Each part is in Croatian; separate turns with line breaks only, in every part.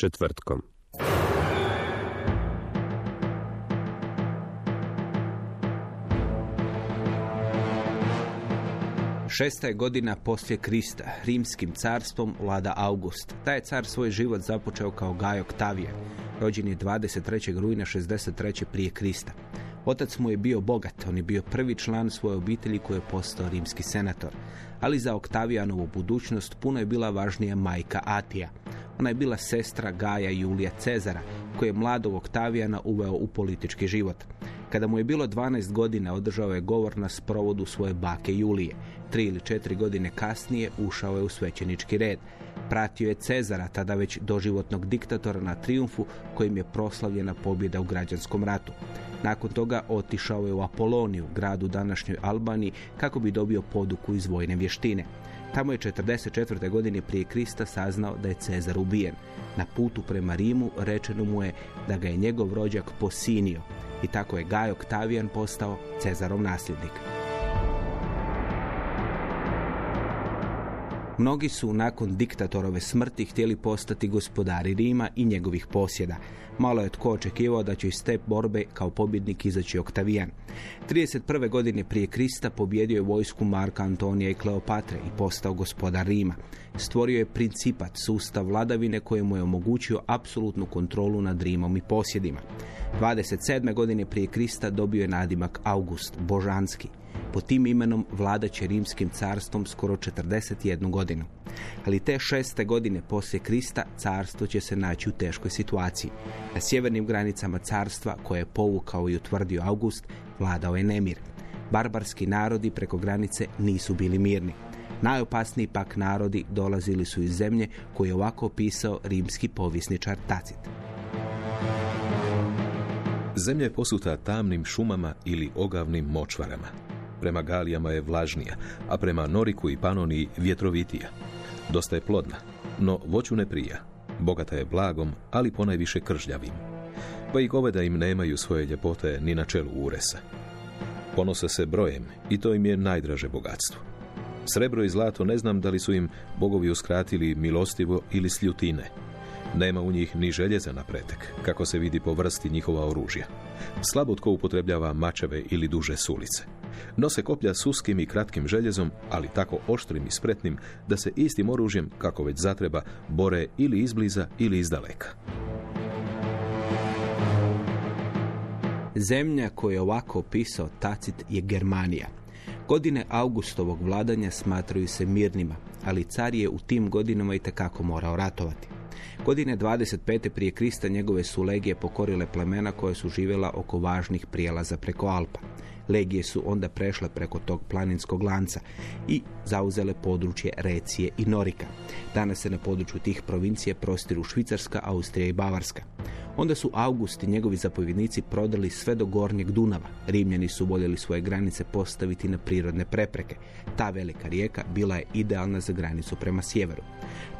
Četvrtkom.
Šesta je godina poslije Krista, rimskim carstvom vlada August. Taj je car svoj život započeo kao Gaj Octavijan, rođen je 23. rujna 63. prije Krista. Otac mu je bio bogat, on je bio prvi član svoje obitelji koji je postao rimski senator. Ali za Oktavijanovu budućnost puno je bila važnija majka Atija. Ona je bila sestra Gaja Julija Cezara, koji je mladog Oktavijana uveo u politički život. Kada mu je bilo 12 godina, održao je govor na sprovodu svoje bake Julije. Tri ili četiri godine kasnije ušao je u svećenički red. Pratio je Cezara, tada već doživotnog diktatora na triumfu kojim je proslavljena pobjeda u građanskom ratu. Nakon toga otišao je u Apoloniju, gradu današnjoj Albaniji, kako bi dobio poduku iz vojne vještine. Tamo je 44. godine prije Krista saznao da je Cezar ubijen. Na putu prema Rimu rečeno mu je da ga je njegov rođak posinio i tako je Gaj Oktavijan postao Cezarov nasljednik. Mnogi su nakon diktatorove smrti htjeli postati gospodari Rima i njegovih posjeda. Malo je tko očekivao da će iz te borbe kao pobjednik izaći Oktavijan. 31. godine prije Krista pobjedio je vojsku Marka Antonija i Kleopatre i postao gospodar Rima. Stvorio je principat, sustav vladavine koji mu je omogućio apsolutnu kontrolu nad Rimom i posjedima. 27. godine prije Krista dobio je nadimak August, božanski. Po tim imenom vladat će rimskim carstvom skoro 41 godinu. Ali te šeste godine poslije Krista carstvo će se naći u teškoj situaciji. Na sjevernim granicama carstva koje je povukao i utvrdio August vladao je nemir. Barbarski narodi preko granice nisu bili mirni. Najopasniji pak narodi dolazili su iz zemlje koju je ovako opisao rimski povisničar Tacit.
Zemlja je posuta tamnim šumama ili ogavnim močvarama. Prema Galijama je vlažnija, a prema Noriku i Panoniji vjetrovitija. Dosta je plodna, no voću ne prija. Bogata je blagom, ali ponajviše kržljavim. Pa i goveda im nemaju svoje ljepote ni na čelu uresa. Ponose se brojem i to im je najdraže bogatstvo. Srebro i zlato ne znam da li su im bogovi uskratili milostivo ili sljutine. Nema u njih ni željeza na pretek, kako se vidi po vrsti njihova oružja. Slabo tko upotrebljava mačeve ili duže sulice. Nose koplja s uskim i kratkim željezom, ali tako oštrim i spretnim da se istim oružjem, kako već zatreba, bore ili izbliza ili izdaleka.
Zemlja koju je ovako opisao Tacit je Germanija. Godine Augustovog vladanja smatraju se mirnima, ali car je u tim godinama i morao ratovati. Godine 25. prije Krista njegove su legije pokorile plemena koje su živjela oko važnih prijelaza preko Alpa. Legije su onda prešle preko tog planinskog lanca i zauzele područje Recije i Norika. Danas se na području tih provincija prostiru Švicarska, Austrija i Bavarska. Onda su August i njegovi zapovjednici prodali sve do gornjeg Dunava. Rimljani su voljeli svoje granice postaviti na prirodne prepreke. Ta velika rijeka bila je idealna za granicu prema sjeveru.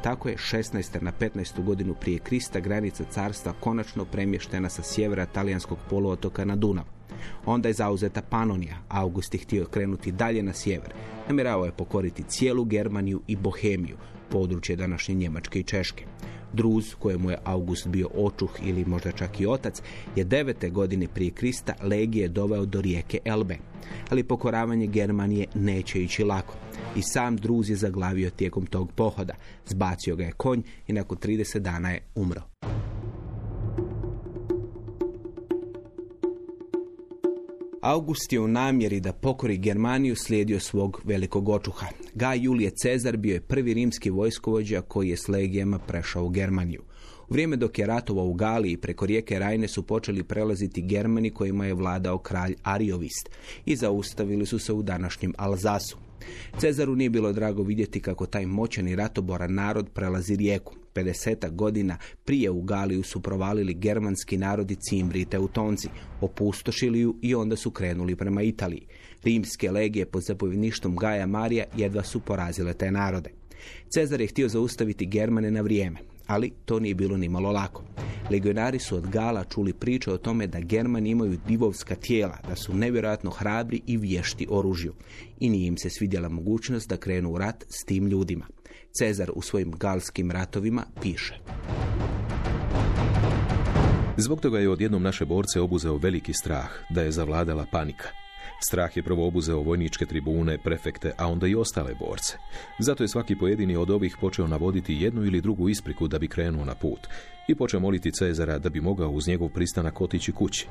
Tako je 16. na 15. godinu prije Krista granica carstva konačno premještena sa sjevera talijanskog poluotoka na Dunav. Onda je zauzeta Panonija. August je htio krenuti dalje na sjever. Namjeravao je pokoriti cijelu Germaniju i Bohemiju, područje današnje Njemačke i Češke. Druz, kojemu je August bio očuh ili možda čak i otac, je devete godine prije Krista legije doveo do rijeke Elbe. Ali pokoravanje Germanije neće ići lako. I sam Druz je zaglavio tijekom tog pohoda. Zbacio ga je konj i nakon 30 dana je umro. August je u namjeri da pokori Germaniju slijedio svog velikog očuha. Gaj Julije Cezar bio je prvi rimski vojskovođa koji je s legijama prešao u Germaniju. U vrijeme dok je ratovao u Galiji preko rijeke Rajne su počeli prelaziti Germani kojima je vladao kralj Ariovist i zaustavili su se u današnjem Alzasu. Cezaru nije bilo drago vidjeti kako taj moćani ratoboran narod prelazi rijeku. 50 godina prije u Galiju su provalili germanski narodi Cimbri i Teutonci, opustošili ju i onda su krenuli prema Italiji. Rimske legije pod zapovjedništvom Gaja Marija jedva su porazile te narode. Cezar je htio zaustaviti Germane na vrijeme, ali to nije bilo ni malo lako. Legionari su od Gala čuli priče o tome da Germani imaju divovska tijela, da su nevjerojatno hrabri i vješti oružju. I nije im se svidjela mogućnost da krenu u rat s tim ljudima. Cezar u svojim galskim ratovima piše.
Zbog toga je odjednom naše borce obuzeo veliki strah da je zavladala panika. Strah je prvo obuzeo vojničke tribune, prefekte, a onda i ostale borce. Zato je svaki pojedini od ovih počeo navoditi jednu ili drugu ispriku da bi krenuo na put i počeo moliti Cezara da bi mogao uz njegov pristanak otići kući.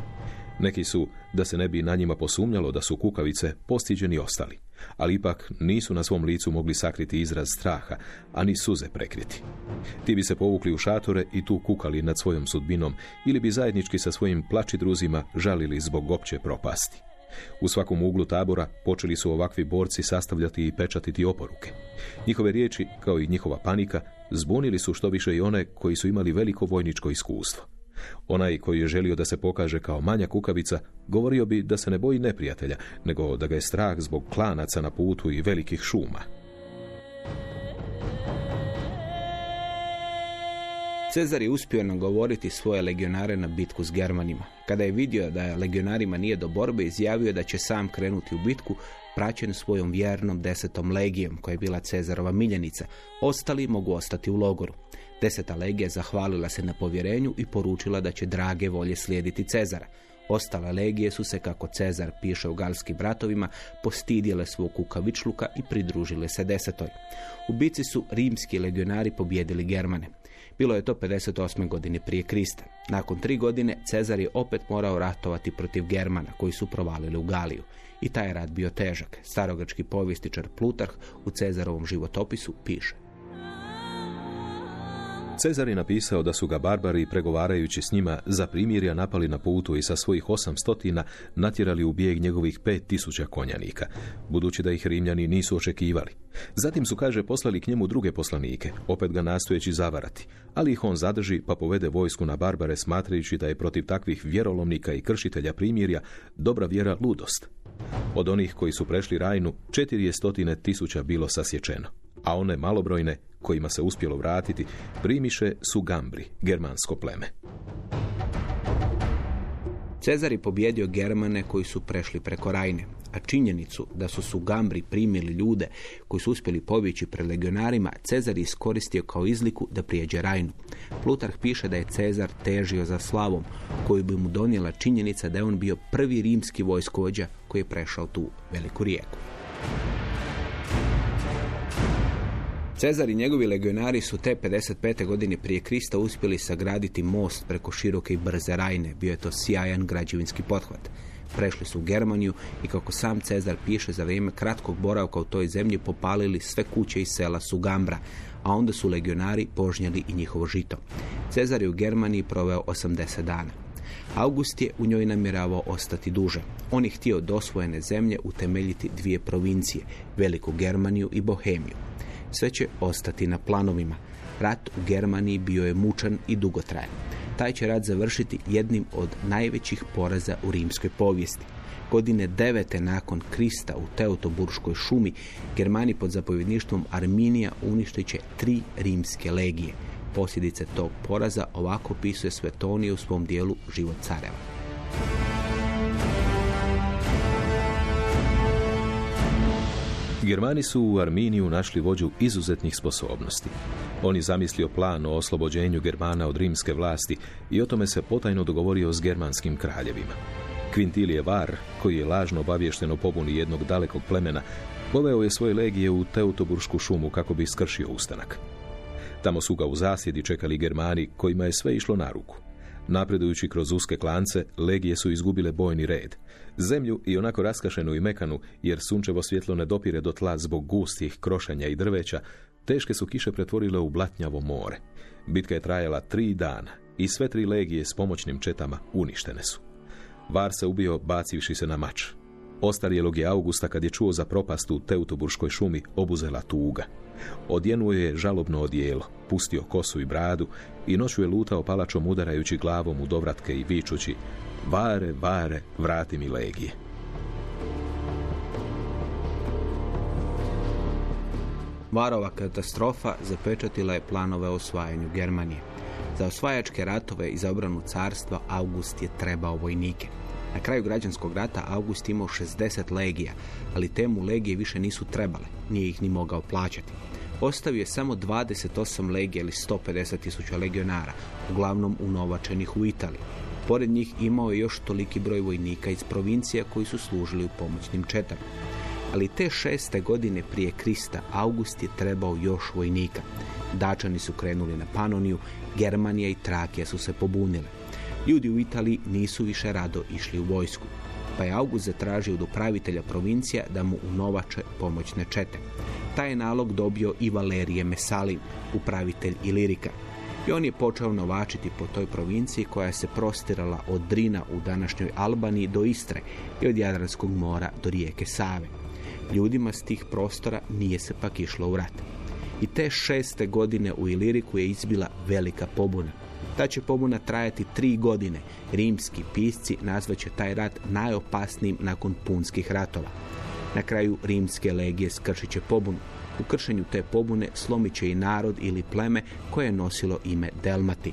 Neki su, da se ne bi na njima posumnjalo da su kukavice, postiđeni ostali, ali ipak nisu na svom licu mogli sakriti izraz straha, ani suze prekriti. Ti bi se povukli u šatore i tu kukali nad svojom sudbinom ili bi zajednički sa svojim plačidruzima žalili zbog opće propasti. U svakom uglu tabora počeli su ovakvi borci sastavljati i pečatiti oporuke. Njihove riječi, kao i njihova panika, zbunili su što više i one koji su imali veliko vojničko iskustvo. Onaj koji je želio da se pokaže kao manja kukavica, govorio bi da se ne boji neprijatelja, nego da ga je strah zbog klanaca na putu i velikih šuma.
Cezar je uspio nagovoriti svoje legionare na bitku s Germanima. Kada je vidio da legionarima nije do borbe, izjavio da će sam krenuti u bitku, praćen svojom vjernom desetom legijom, koja je bila Cezarova miljenica. Ostali mogu ostati u logoru. Deseta legija zahvalila se na povjerenju i poručila da će drage volje slijediti Cezara. Ostale legije su se, kako Cezar piše u galskim bratovima, postidjele svog kukavičluka i pridružile se desetoj. U bici su rimski legionari pobjedili Germane. Bilo je to 58. godine prije Krista. Nakon tri godine Cezar je opet morao ratovati protiv Germana koji su provalili u Galiju. I taj je rat bio težak. Starogački povjestičar Plutarh u Cezarovom životopisu piše.
Cezar je napisao da su ga barbari, pregovarajući s njima, za primirja napali na putu i sa svojih stotina natjerali u bijeg njegovih pet tisuća konjanika, budući da ih Rimljani nisu očekivali. Zatim su, kaže, poslali k njemu druge poslanike, opet ga nastojeći zavarati, ali ih on zadrži pa povede vojsku na barbare smatrajući da je protiv takvih vjerolomnika i kršitelja primirja dobra vjera ludost. Od onih koji su prešli Rajnu, četiri je stotine tisuća bilo sasječeno, a one malobrojne kojima se uspjelo vratiti, primiše su Gambri, germansko pleme.
Cezar je pobjedio Germane koji su prešli preko Rajne, a činjenicu da su su Gambri primili ljude koji su uspjeli pobjeći pred legionarima, Cezar je iskoristio kao izliku da prijeđe Rajnu. Plutarh piše da je Cezar težio za slavom, koju bi mu donijela činjenica da je on bio prvi rimski vojskovođa koji je prešao tu veliku rijeku. Cezar i njegovi legionari su te 55. godine prije Krista uspjeli sagraditi most preko široke i brze Rajne. Bio je to sjajan građevinski pothvat. Prešli su u Germaniju i kako sam Cezar piše za vrijeme kratkog boravka u toj zemlji popalili sve kuće i sela Sugambra, a onda su legionari požnjali i njihovo žito. Cezar je u Germaniji proveo 80 dana. August je u njoj namjeravao ostati duže. On je htio od osvojene zemlje utemeljiti dvije provincije, Veliku Germaniju i Bohemiju sve će ostati na planovima. Rat u Germaniji bio je mučan i dugotrajan. Taj će rat završiti jednim od najvećih poraza u rimskoj povijesti. Godine devete nakon Krista u Teutoburškoj šumi, Germani pod zapovjedništvom Arminija uništit će tri rimske legije. Posljedice tog poraza ovako pisuje Svetonije u svom dijelu Život careva.
Germani su u Arminiju našli vođu izuzetnih sposobnosti. On je zamislio plan o oslobođenju Germana od rimske vlasti i o tome se potajno dogovorio s germanskim kraljevima. Quintilije Var, koji je lažno obavješteno pobuni jednog dalekog plemena, poveo je svoje legije u Teutobursku šumu kako bi skršio ustanak. Tamo su ga u zasjedi čekali Germani, kojima je sve išlo na ruku. Napredujući kroz uske klance, legije su izgubile bojni red. Zemlju i onako raskašenu i mekanu, jer sunčevo svjetlo ne dopire do tla zbog gustih krošenja i drveća, teške su kiše pretvorile u blatnjavo more. Bitka je trajala tri dana i sve tri legije s pomoćnim četama uništene su. Var se ubio bacivši se na mač. Ostarijelog je Augusta kad je čuo za propast u Teutoburškoj šumi obuzela tuga. Odjenuo je žalobno odijelo, pustio kosu i bradu i noću je lutao palačom udarajući glavom u dovratke i vičući Vare, vare, vrati mi legije.
Varova katastrofa zapečatila je planove o osvajanju Germanije. Za osvajačke ratove i za obranu carstva August je trebao vojnike. Na kraju građanskog rata August imao 60 legija, ali temu legije više nisu trebale, nije ih ni mogao plaćati. Ostavio je samo 28 legija ili 150 tisuća legionara, uglavnom unovačenih u Italiji. Pored njih imao je još toliki broj vojnika iz provincija koji su služili u pomoćnim četama. Ali te šeste godine prije Krista August je trebao još vojnika. Dačani su krenuli na Panoniju, Germanija i Trakija su se pobunile. Ljudi u Italiji nisu više rado išli u vojsku, pa je August zatražio od upravitelja provincija da mu unovače pomoćne čete. Taj je nalog dobio i Valerije Mesalin, upravitelj Ilirika. I on je počeo novačiti po toj provinciji koja se prostirala od Drina u današnjoj Albaniji do Istre i od Jadranskog mora do rijeke Save. Ljudima s tih prostora nije se pak išlo u rat. I te šeste godine u Iliriku je izbila velika pobuna. Ta će pobuna trajati tri godine. Rimski pisci nazvaće taj rat najopasnijim nakon punskih ratova. Na kraju rimske legije skršit će pobunu. U kršenju te pobune slomit će i narod ili pleme koje je nosilo ime Delmati.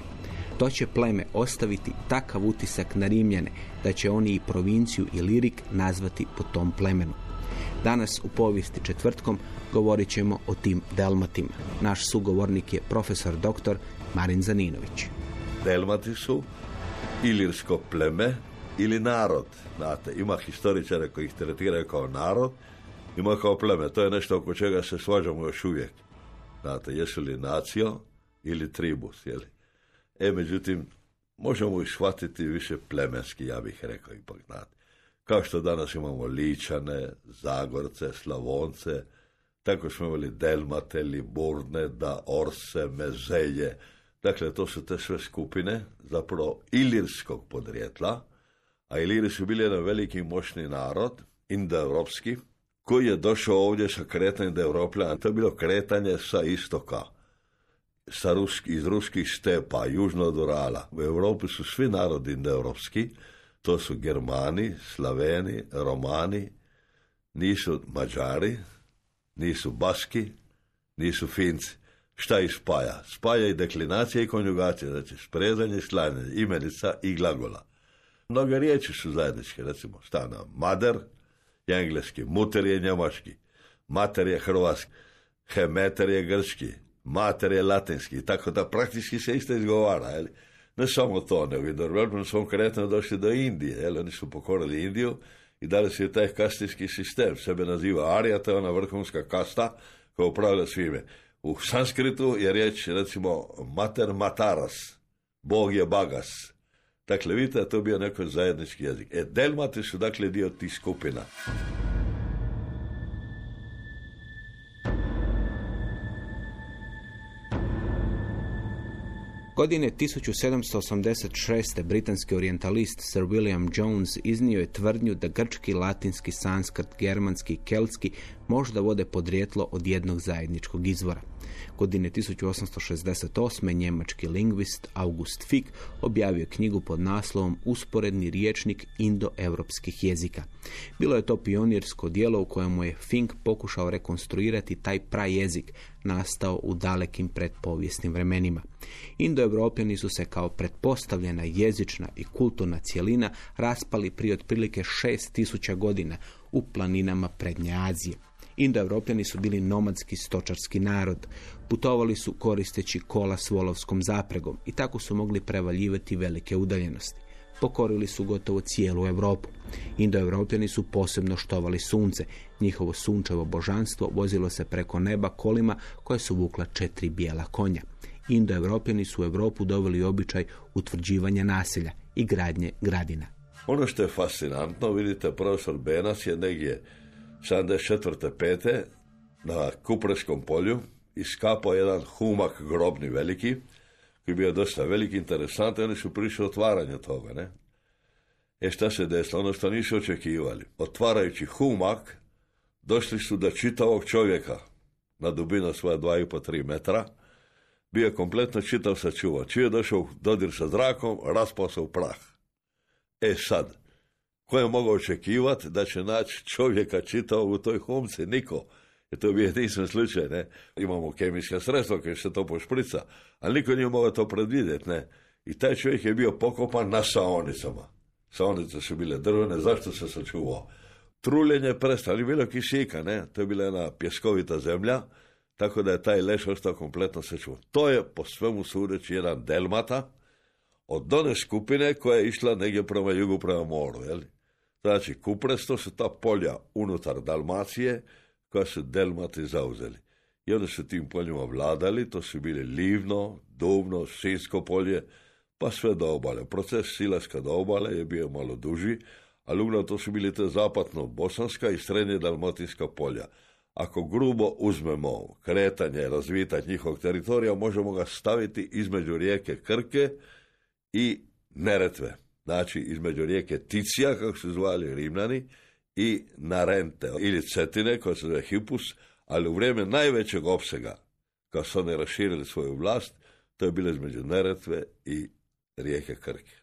To će pleme ostaviti takav utisak na Rimljane da će oni i provinciju i lirik nazvati po tom plemenu. Danas u povijesti četvrtkom govorit ćemo o tim Delmatima. Naš sugovornik je profesor doktor Marin Zaninović.
Delmati su ilirsko pleme ili narod. Znate, ima historičare koji ih tretiraju kao narod, ima kao pleme. To je nešto oko čega se svađamo još uvijek. Znate, jesu li nacio ili tribus, jeli? E, međutim, možemo ih shvatiti više plemenski, ja bih rekao ipak, znate. Kao što danas imamo Ličane, Zagorce, Slavonce, tako smo imali Delmate, Liburne, da Orse, Mezelje. Dakle, to su te sve skupine, zapravo ilirskog podrijetla, a Iliri su bili jedan veliki moćni narod, indoevropski, koji je došao ovdje sa kretanjem do Europljana. To je bilo kretanje sa istoka, sa ruski, iz ruskih stepa, južno od Urala. U Europi su svi narodi indoevropski, to su Germani, Slaveni, Romani, nisu Mađari, nisu Baski, nisu Finci. Šta ih spaja? Spaja i deklinacija i konjugacija, znači sprezanje, slanjanje, imenica i glagola. Mnoge riječi su zajedničke, recimo stana mader engleski, muter je njemački, mater je hrvatski, hemeter je grčki, mater je latinski, tako da praktički se isto izgovara. Jeli? Ne samo to, nego i su konkretno došli do Indije, jel? oni su pokorili Indiju i dali su taj kastijski sistem, sebe naziva Arija, to je ona vrhunska kasta koja upravlja svime. U sanskritu je riječ, recimo, mater mataras, Bog je bagas. Dakle, vidite, to bio neko zajednički jezik. E, delmati su, dakle, dio tih skupina.
Godine 1786. britanski orientalist Sir William Jones iznio je tvrdnju da grčki, latinski, sanskrt, germanski i keltski možda vode podrijetlo od jednog zajedničkog izvora. Godine 1868. njemački lingvist August Fick objavio knjigu pod naslovom Usporedni riječnik indoevropskih jezika. Bilo je to pionirsko dijelo u kojemu je Fink pokušao rekonstruirati taj prajezik nastao u dalekim predpovijesnim vremenima. Indoevropljani su se kao pretpostavljena jezična i kulturna cjelina raspali prije otprilike 6000 godina u planinama Prednje Azije. Indoevropljani su bili nomadski stočarski narod. Putovali su koristeći kola s volovskom zapregom i tako su mogli prevaljivati velike udaljenosti. Pokorili su gotovo cijelu Europu. Indoevropljani su posebno štovali sunce. Njihovo sunčevo božanstvo vozilo se preko neba kolima koje su vukla četiri bijela konja. Indoevropljani su u Europu doveli običaj utvrđivanja naselja i gradnje gradina.
Ono što je fascinantno, vidite, profesor Benas je negdje 74. pete na Kupreskom polju iskapao jedan humak grobni veliki, koji je bio dosta veliki, interesantan, oni su prišli otvaranje toga, ne? E šta se desilo? Ono što nisu očekivali. Otvarajući humak, došli su do čitavog čovjeka na dubinu svoja 2,5-3 metra, bio kompletno čitav sačuvan. Čiji je došao dodir sa zrakom, raspao se u prah. E sad, ko je mogao očekivati da će naći čovjeka čitao u toj humci? Niko. Jer to bi jedinstven slučaj, ne? Imamo kemijska sredstva koje se to pošprica, ali niko nije mogao to predvidjeti, ne? I taj čovjek je bio pokopan na saonicama. Saonice su bile drvene, zašto se sačuvao? Truljenje prestali, bilo kisika, ne? To je bila jedna pjeskovita zemlja, tako da je taj leš ostao kompletno sačuvan. To je po svemu sudeći jedan delmata od one skupine koja je išla negdje prema jugu, prema moru, jel? Znači, Kupres, to su ta polja unutar Dalmacije, koja su Delmati zauzeli. I onda su tim poljima vladali, to su bili Livno, Dubno, Sinsko polje, pa sve do obale. Proces silaska do obale je bio malo duži, ali uglavnom to su bili te zapadno-bosanska i srednje dalmatinska polja. Ako grubo uzmemo kretanje, razvitak njihovog teritorija, možemo ga staviti između rijeke Krke i Neretve. Znači, između rijeke Ticija, kako su zvali Rimljani, i Narente, ili Cetine, koja se zove Hipus, ali u vrijeme najvećeg opsega, kad su oni raširili svoju vlast, to je bilo između Neretve i rijeke Krke.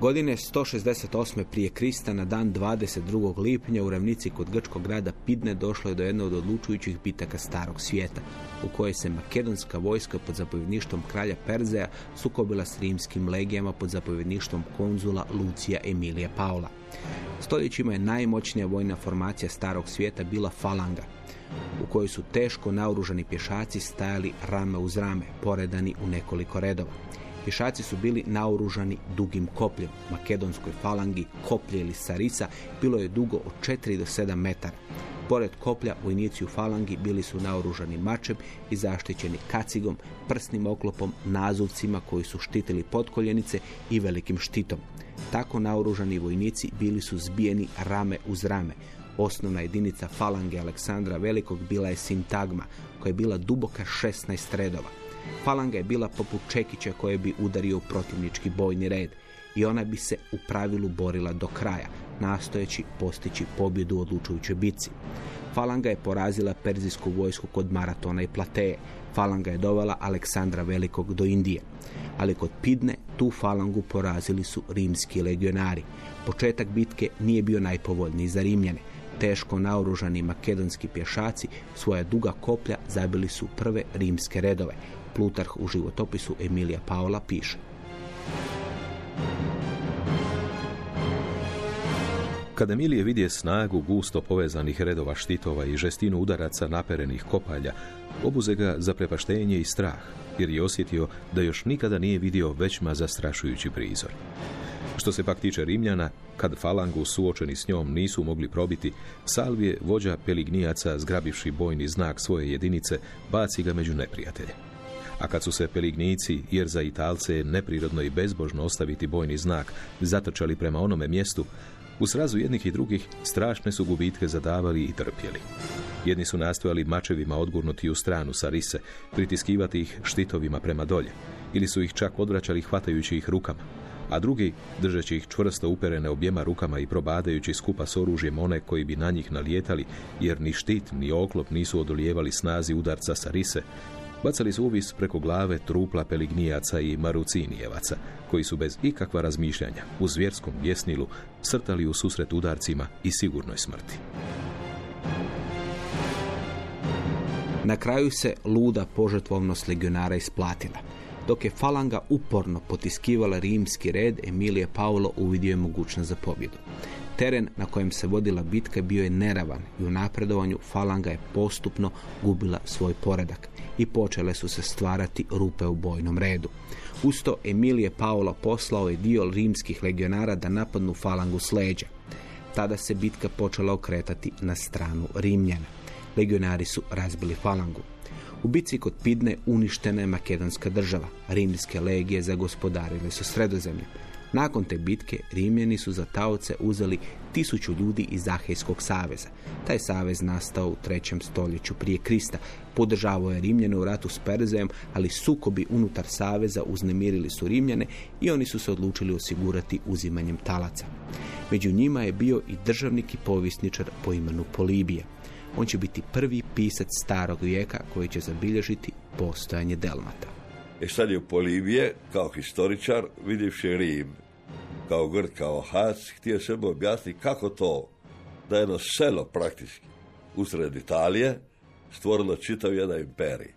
Godine 168. prije Krista na dan 22. lipnja u ravnici kod grčkog grada Pidne došlo je do jedne od odlučujućih bitaka starog svijeta, u kojoj se makedonska vojska pod zapovjedništvom kralja Perzeja sukobila s rimskim legijama pod zapovjedništvom konzula Lucija Emilija Paula. Stoljećima je najmoćnija vojna formacija starog svijeta bila falanga, u kojoj su teško naoružani pješaci stajali rame uz rame, poredani u nekoliko redova. Pješaci su bili naoružani dugim kopljem. Makedonskoj falangi koplje ili sarisa bilo je dugo od 4 do 7 metara. Pored koplja, vojnici u falangi bili su naoružani mačem i zaštićeni kacigom, prsnim oklopom, nazuvcima koji su štitili potkoljenice i velikim štitom. Tako naoružani vojnici bili su zbijeni rame uz rame. Osnovna jedinica falange Aleksandra Velikog bila je sintagma, koja je bila duboka 16 redova. Falanga je bila poput čekića koje bi udario u protivnički bojni red i ona bi se u pravilu borila do kraja, nastojeći postići pobjedu u odlučujućoj bitci. Falanga je porazila perzijsku vojsku kod Maratona i Plateje. Falanga je dovela Aleksandra Velikog do Indije. Ali kod Pidne tu falangu porazili su rimski legionari. Početak bitke nije bio najpovoljniji za Rimljane. Teško naoružani makedonski pješaci svoja duga koplja zabili su prve rimske redove. Plutarh u životopisu Emilija Paola piše.
Kada Emilije vidje snagu gusto povezanih redova štitova i žestinu udaraca naperenih kopalja, obuze ga za prepaštenje i strah, jer je osjetio da još nikada nije vidio većma zastrašujući prizor. Što se pak tiče Rimljana, kad falangu suočeni s njom nisu mogli probiti, Salvije, vođa pelignijaca, zgrabivši bojni znak svoje jedinice, baci ga među neprijatelje. A kad su se pelignici, jer za Italce je neprirodno i bezbožno ostaviti bojni znak, zatrčali prema onome mjestu, u srazu jednih i drugih strašne su gubitke zadavali i trpjeli. Jedni su nastojali mačevima odgurnuti u stranu Sarise, pritiskivati ih štitovima prema dolje, ili su ih čak odvraćali hvatajući ih rukama, a drugi, držeći ih čvrsto uperene objema rukama i probadajući skupa s oružjem one koji bi na njih nalijetali, jer ni štit ni oklop nisu odolijevali snazi udarca Sarise, bacali su uvis preko glave trupla pelignijaca i marucinijevaca, koji su bez ikakva razmišljanja u zvjerskom bjesnilu srtali u susret udarcima i sigurnoj smrti.
Na kraju se luda požetvovnost legionara isplatila. Dok je falanga uporno potiskivala rimski red, Emilije Paolo uvidio je mogućnost za pobjedu. Teren na kojem se vodila bitka bio je neravan i u napredovanju falanga je postupno gubila svoj poredak i počele su se stvarati rupe u bojnom redu. Usto Emilije Paolo poslao je dio rimskih legionara da napadnu falangu s leđa. tada se bitka počela okretati na stranu Rimljana. Legionari su razbili falangu. U bitci kod Pidne uništena je makedonska država. Rimske legije zagospodarile su sredozemlje. Nakon te bitke Rimljani su za taoce uzeli tisuću ljudi iz Zahejskog saveza. Taj savez nastao u trećem stoljeću prije Krista. Podržavao je Rimljane u ratu s Perzejem, ali sukobi unutar saveza uznemirili su Rimljane i oni su se odlučili osigurati uzimanjem talaca. Među njima je bio i državnik i povisničar po imenu Polibije. On će biti prvi pisac starog vijeka koji će zabilježiti postojanje Delmata.
E sad je Polibije, kao historičar, vidjevši Rim, kao Grd, kao Hac, htio sebe objasniti kako to da jedno selo praktički usred Italije stvorilo čitav jedan imperij.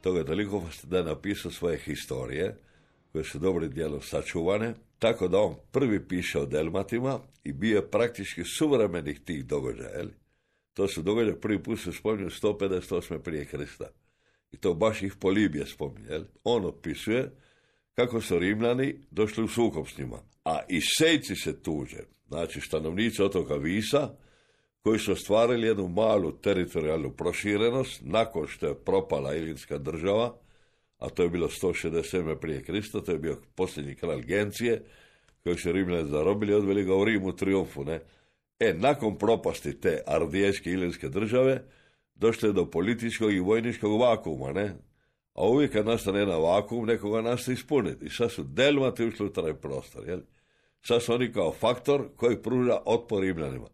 Toga je toliko da je napisao svoje historije, koje su dobrim dijelom sačuvane, tako da on prvi piše o Delmatima i bio je praktički suvremenih tih događaja. To su događaje prvi put se spominju 158. prije Krista. I to baš ih Polibije spominje. On opisuje kako su Rimljani došli u sukob s njima. A i sejci se tuže, znači stanovnici otoka Visa, koji su ostvarili jednu malu teritorijalnu proširenost nakon što je propala Ilinska država, a to je bilo 167. prije Krista, to je bio posljednji kralj Gencije, koji su Rimljani zarobili i odveli ga u Rim u triumfu. Ne? E, nakon propasti te ardijske ilinske države, došlo je do političkog i vojničkog vakuma, ne? A uvijek kad nastane jedan vakuum, nekoga nastoji ispuniti. I sad su Delmati ušli u taj prostor, jel? Sad su oni kao faktor koji pruža otpor Rimljanima.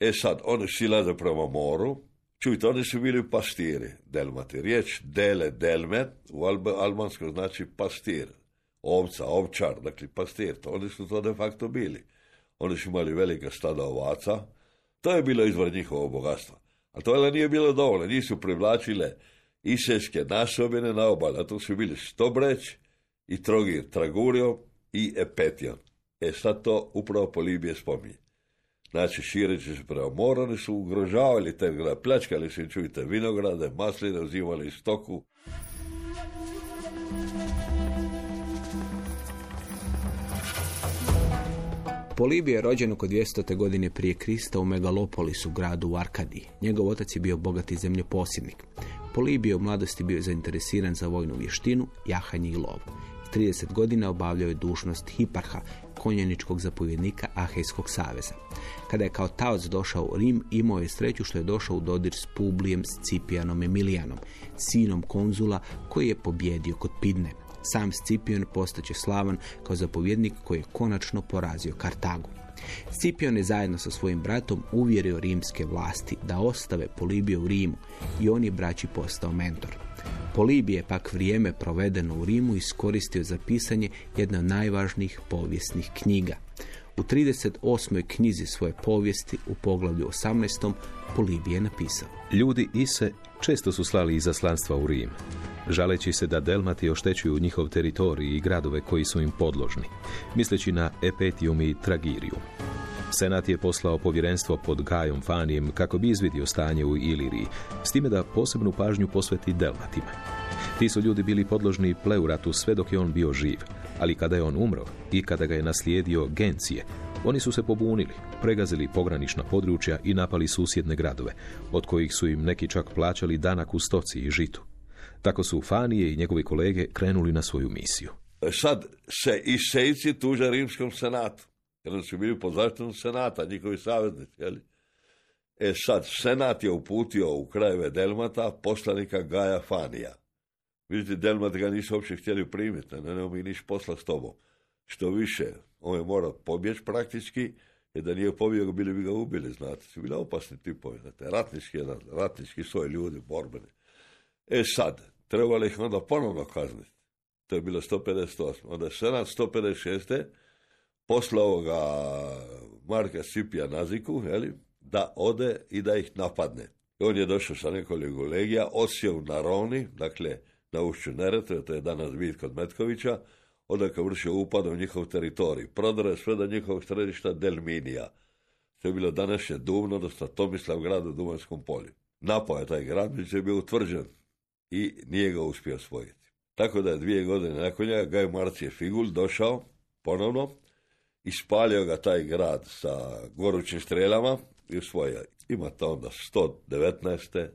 E sad, oni silaze prema moru, čujte, oni su bili pastiri, Delmati. Riječ dele, delmet, u albanskom znači pastir, ovca, ovčar, dakle pastir, to oni su to de facto bili. Oni su imali velike stada ovaca, to je bilo izvor njihovog bogatstva. A to nije bilo dovoljno, nisu privlačile isejske nasobine na obal, a to su bili Stobreć i Trogir, Tragurio i Epetion. E sad to upravo Polibije spominje. Znači, šireći se prema moru, oni su ugrožavali te grad, pljačkali su, čujte, vinograde, masline, uzimali stoku.
Polibije je rođen oko 200. godine prije Krista u Megalopolisu, gradu u Arkadiji. Njegov otac je bio bogati zemljoposjednik. Polibije u mladosti bio zainteresiran za vojnu vještinu, jahanje i lov. 30 godina obavljao je dužnost hiparha, konjeničkog zapovjednika Ahejskog saveza. Kada je kao taoc došao u Rim, imao je sreću što je došao u dodir s Publijem Scipijanom Emilijanom, sinom konzula koji je pobjedio kod Pidne. Sam Scipion postaće slavan kao zapovjednik koji je konačno porazio Kartagu. Scipion je zajedno sa svojim bratom uvjerio rimske vlasti da ostave Polibije u Rimu i on je braći postao mentor. Polibije pak vrijeme provedeno u Rimu iskoristio za pisanje jedne od najvažnijih povijesnih knjiga. U 38. knjizi svoje povijesti u poglavlju 18. Polibije je napisao.
Ljudi Ise često su slali izaslanstva u Rim, žaleći se da Delmati oštećuju njihov teritorij i gradove koji su im podložni, misleći na Epetium i Tragirium. Senat je poslao povjerenstvo pod Gajom Fanijem kako bi izvidio stanje u Iliriji, s time da posebnu pažnju posveti Delmatima. Ti su ljudi bili podložni pleuratu sve dok je on bio živ, ali kada je on umro i kada ga je naslijedio Gencije, oni su se pobunili, pregazili pogranična područja i napali susjedne gradove, od kojih su im neki čak plaćali danak u stoci i žitu. Tako su Fanije i njegovi kolege krenuli na svoju misiju.
Sad se i sejci tuže rimskom senatu, jer su bili pod zaštitom senata, njihovi saveznici, jeli? E sad, senat je uputio u krajeve Delmata poslanika Gaja Fanija. Vidite, Delmat ga nisu uopće htjeli primiti, ne, ne, mi niš posla s tobom. Što više, on je morao pobjeći praktički, jer da nije pobjegao, bili bi ga ubili, znate. Su bili opasni tipovi, znate, ratnički jedan, ratnički svoj ljudi, borbeni. E sad, trebali ih onda ponovno kazniti. To je bilo 158. Onda je Senat 156. poslao ovoga Marka Sipija Naziku, jeli, da ode i da ih napadne. I on je došao sa nekoliko legija, osio u Naroni, dakle, na ušću Neretve, to je danas vid kod Metkovića, odakle vršio upad u njihov teritorij. Prodore sve do njihovog središta Delminija. To je bilo današnje Duvno, odnosno Tomislav grad u Dumanskom polju. Napao je taj grad, je bio utvrđen i nije ga uspio osvojiti. Tako da je dvije godine nakon njega Gaj Marcije Figul došao ponovno ispalio ga taj grad sa gorućim strelama i usvojio. Imate onda 119.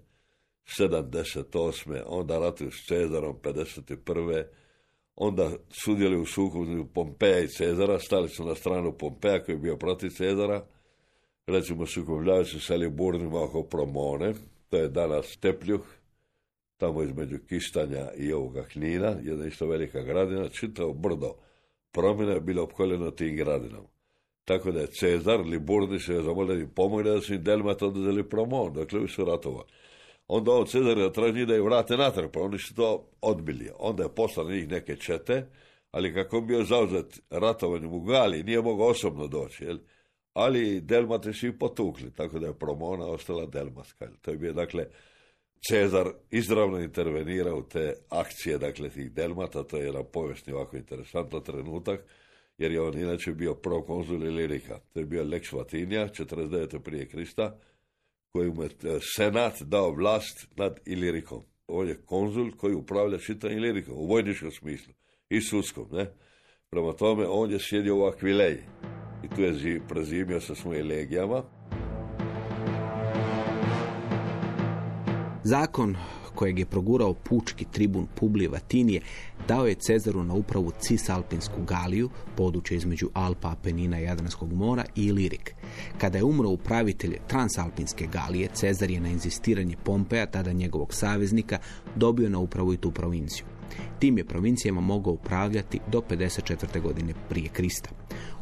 78. onda ratuju s Cezarom 51. Onda sudjeli u sukobu Pompeja i Cezara, stali su na stranu Pompeja koji je bio protiv Cezara. Recimo sukobljavaju se sa Liburnima oko Promone, to je danas Tepljuh, tamo između Kistanja i ovoga Knina, jedna isto velika gradina, čitao brdo promjena je bilo opkoljeno tim gradinama. Tako da je Cezar, Liburni se je zamolio im pomogne da su im Delmat oduzeli Promon, dakle su ratovali. Onda on Cezar je traži da je vrate natrag, pa oni su to odbili. Onda je poslao njih neke čete, ali kako bi bio zauzet ratovanjem u Galiji, nije mogao osobno doći, jel? ali Delmate su i potukli, tako da je Promona ostala Delmatska. To je bio, dakle, Cezar izravno intervenira u te akcije, dakle, tih Delmata, to je jedan povijesni ovako interesantan trenutak, jer je on inače bio prokonzul Ilirika. To je bio Lex Vatinija, 49. prije Krista, koji mu je e, senat dao vlast nad Ilirikom. On je konzul koji upravlja čitavim Ilirikom, u vojničkom smislu i sudskom, ne? Prema tome, on je sjedio u Akvileji i tu je prezimio sa svojim legijama.
Zakon kojeg je progurao pučki tribun Publije Vatinije, dao je Cezaru na upravu Cisalpinsku Galiju, područje između Alpa, Apenina i Jadranskog mora i Ilirik. Kada je umro upravitelj Transalpinske Galije, Cezar je na inzistiranje Pompeja, tada njegovog saveznika, dobio na upravu i tu provinciju. Tim je provincijama mogao upravljati do 54. godine prije Krista.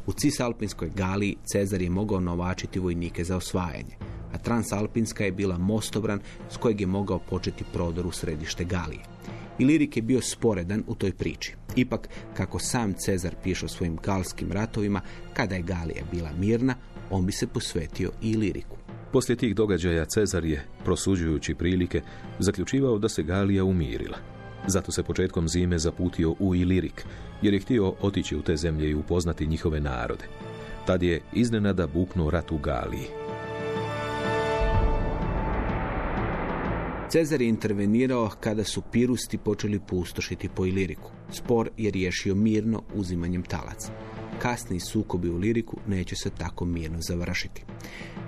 U Cisalpinskoj Galiji Cezar je mogao novačiti vojnike za osvajanje a Transalpinska je bila mostobran s kojeg je mogao početi prodor u središte Galije. Ilirik je bio sporedan u toj priči. Ipak, kako sam Cezar piše o svojim galskim ratovima, kada je Galija bila mirna, on bi se posvetio i Iliriku.
Poslije tih događaja Cezar je, prosuđujući prilike, zaključivao da se Galija umirila. Zato se početkom zime zaputio u Ilirik, jer je htio otići u te zemlje i upoznati njihove narode. Tad je iznenada buknuo rat u Galiji.
Cezar je intervenirao kada su pirusti počeli pustošiti po Iliriku. Spor je riješio mirno uzimanjem talaca. Kasni sukobi u Liriku neće se tako mirno završiti.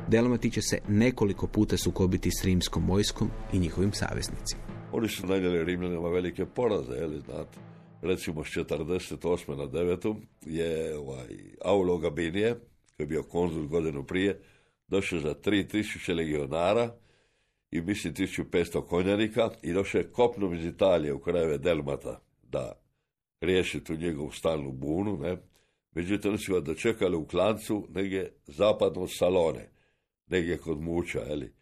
Delmati će se nekoliko puta sukobiti s rimskom vojskom i njihovim saveznicima.
Oni su nanijeli Rimljanima velike poraze, je li znate? Recimo s 48. na 9. je ovaj, Aulo Gabinije, koji je bio konzul godinu prije, došao za 3000 legionara i mislim 1500 konjanika i došao je kopnom iz Italije u krajeve Delmata da riješi tu njegovu stalnu bunu. Ne? Međutim, oni su ga dočekali u klancu negdje zapadno Salone, negdje kod Muča. Eli?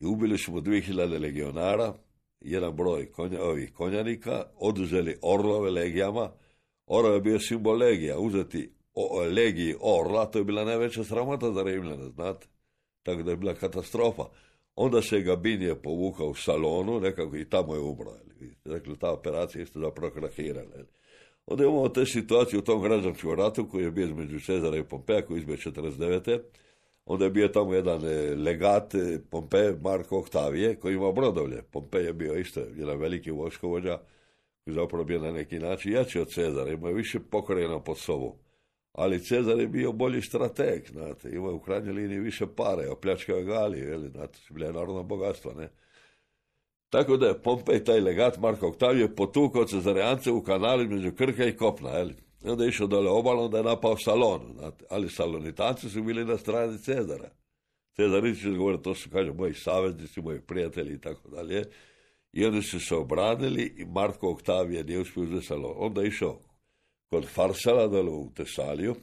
I ubili smo 2000 legionara, jedan broj konja, ovih konjanika, oduzeli orlove legijama. Orlov je bio simbol legija, uzeti o, legiji orla, to je bila najveća sramota za Rimljane, znate. Tako da je bila katastrofa. Onda se Gabinije povukao u salonu, nekako i tamo je umro. Dakle, ta operacija isto zapravo krahirala. Onda imamo te situacije u tom građanskom ratu koji je bio između Cezara i Pompeja koji je izbio 49. Onda je bio tamo jedan e, legat e, Pompeje, Marko Oktavije, koji ima brodovlje. Pompej je bio isto jedan veliki vojskovođa koji zapravo bio na neki način jači od Cezara, imao je više pokorena pod sobom ali Cezar je bio bolji strateg, znate, imao u krajnjoj liniji više pare, opljačkao Galiju, jel, znate, su bile enormna bogatstva, ne. Tako da je Pompej, taj legat Marko Oktavije, potukao Cezarijance u kanali između Krka i Kopna, jel. I onda je išao dole obalom onda je napao Salon, znate, ali Salonitanci su bili na strani Cezara. Cezar će govori, to su, kaže, moji saveznici, moji prijatelji i tako dalje. I oni su se obranili i Marko Oktavije nije uspio uzeti Salon. Onda je išao kod Farsala dole u Tesaliju